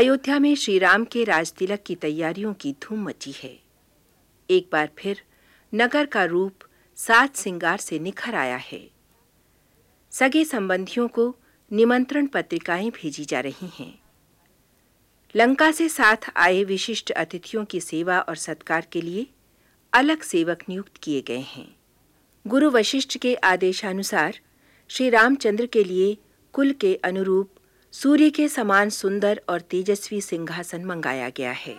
अयोध्या में श्री राम के राजतिलक की तैयारियों की धूम मची है। एक बार फिर नगर का रूप सात सिंगार से निखर आया है। सगे संबंधियों को निमंत्रण पत्रिकाएँ भेजी जा रही हैं। लंका से साथ आए विशिष्ट अतिथियों की सेवा और सत्कार के लिए अलग सेवक नियुक्त किए गए हैं। गुरु वशिष्ठ के आदेशानुसार श्री रामचंद्र के लिए कुल के अनुरूप सूर्य के समान सुंदर और तेजस्वी सिंहासन मंगाया गया है।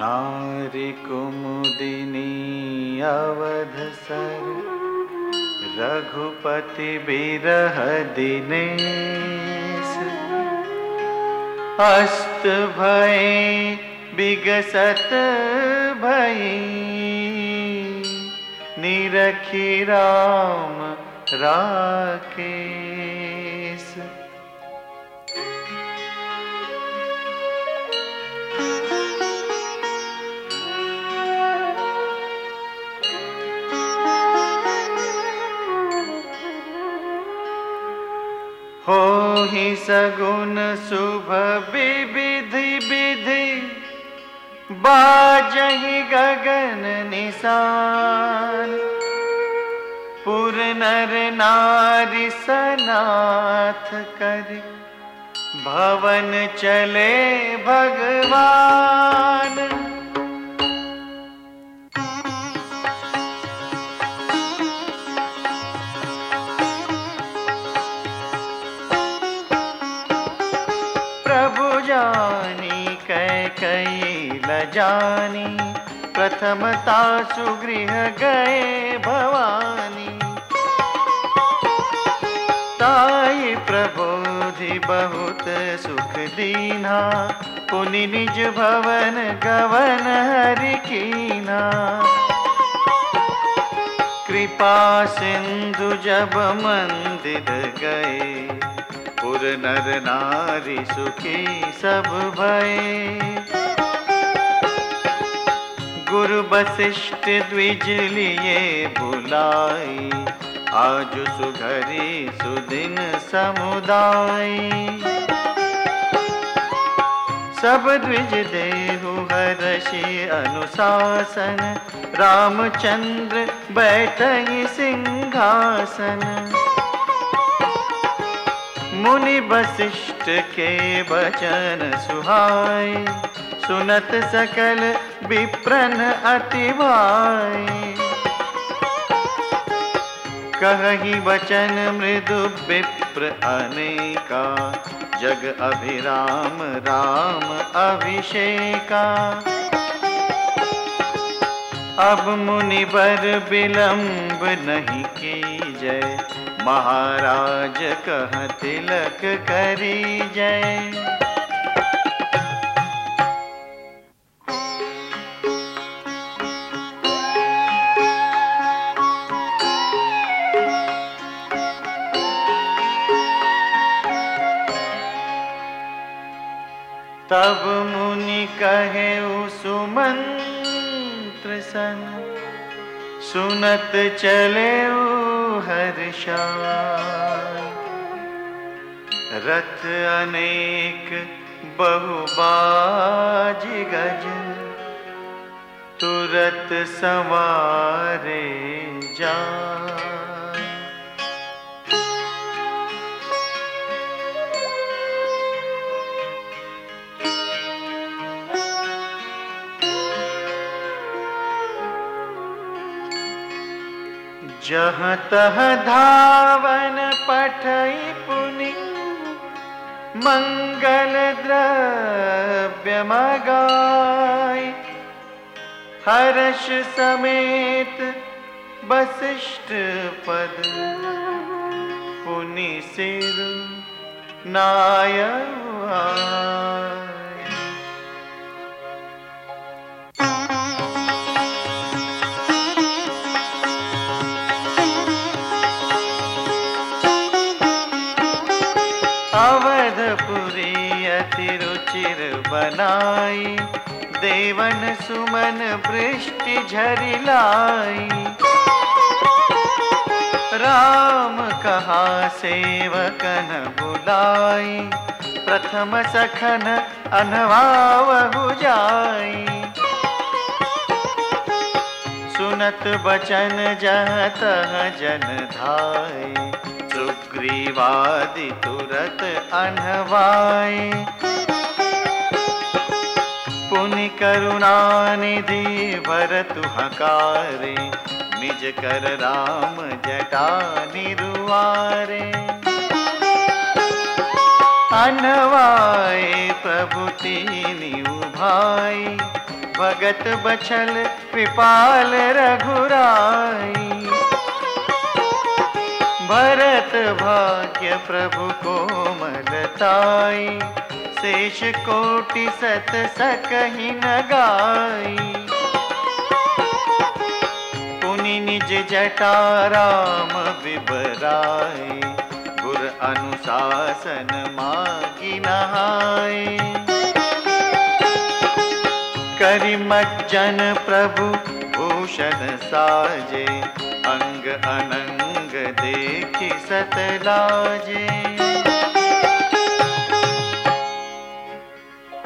नारी कुमुदिनी अवध सर, रघुपति बिरह दिनेश। अस्त भय विगसत भई निरखी राम राकेश। हो ही सगुन शुभ विविधि विधि। बाजही गगन निशान पुर नर नारी सनाथ कर भवन चले भगवान। कई लजानी प्रथमता सुगृह गए भवानी। ताई प्रबोधि बहुत सुख दीना, पुनि निज भवन गवन हरि कीना। कृपा सिंधु जब मंदिर गए, पुर नर नारी सुखी सब भय। गुरु वशिष्ठ द्विज लिए बुलाई। आज सुघरी सुदिन समुदाय सब द्विज देहु हर्षि अनुशासन। रामचंद्र बैठई सिंहासन। मुनि वशिष्ठ के वचन सुहाय सुनत सकल विप्रन अति भाई कही वचन मृदु विप्र अनेका, जग अभिराम राम अभिषेका। अब मुनिवर विलंब नहीं की जय महाराज कह तिलक करी जय। तब मुनि कहे सुमंत्र सन सुनत चले हर्षा रथ अनेक बहुबाज गज। तुरत सवारे जा। जहाँ तह धावन पठई पुनि, मंगल द्रव्य मगाय हर्ष समेत वशिष्ठ पद, पुनि सिर नाय रुचिर बनाई, देवन सुमन वृष्टि झरिलाई राम कहा, सेवकन बुलाई, प्रथम सखन अनवावहु जाई। सुनत बचन जहत जन धाय सुग्रीवादि तुरत अनवाई। करुणा निधि भरतु हकारे, निज कर राम जटा निरुआरे। अनवाए प्रभु तीनी उभाई, भगत बछल कृपाल रघुराई। भरत भाग्य प्रभु कोमलताई शेष कोटि सत सकही न गाई। पुनि निज जटा राम विबराई गुर अनुशासन मागी नहाय करि मज्जन प्रभु भूषण साजे, अंग अनंग देखि सत लाजे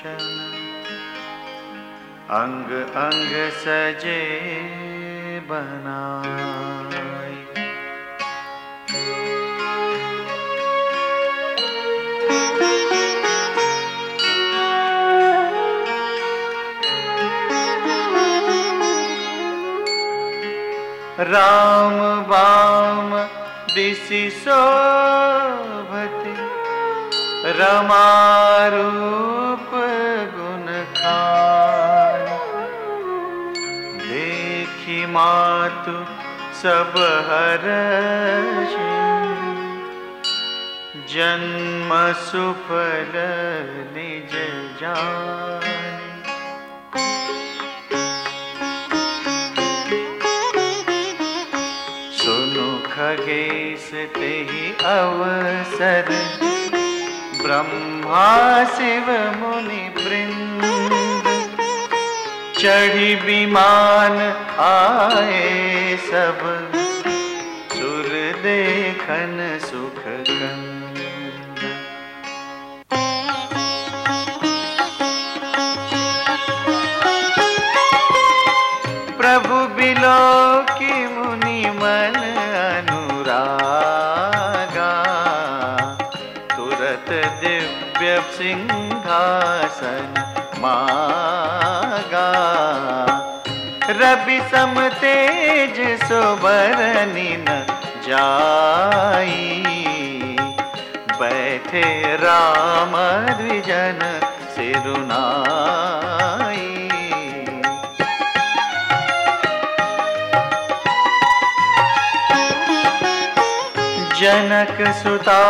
भूषण अंग अंग सजे बनाई। राम वाम दिशि शोभति। रमारूप खान देखी मातु सब हर जन्म सुफल निज जान। सुनु खगेश ते अवसर। ब्रह्मा शिव मुनि चढ़ी विमान आए सब। सुर देखन सुख प्रभु बिलो की मुनि मन अनुरागा। तुरत दिव्य सिंहासन मागा रवि सम तेज सोबरनी न जाई। बैठे राम द्विजन सिरुनाई जनक सुता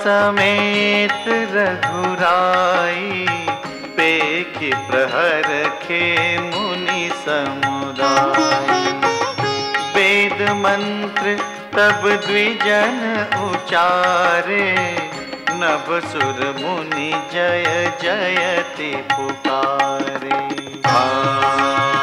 समेत रघुराई, पेख प्रहर खे मुनि समुदाय। वेद मंत्र तब द्विजन उचारे। नभ सुर मुनि जय जयति पुकारे। आ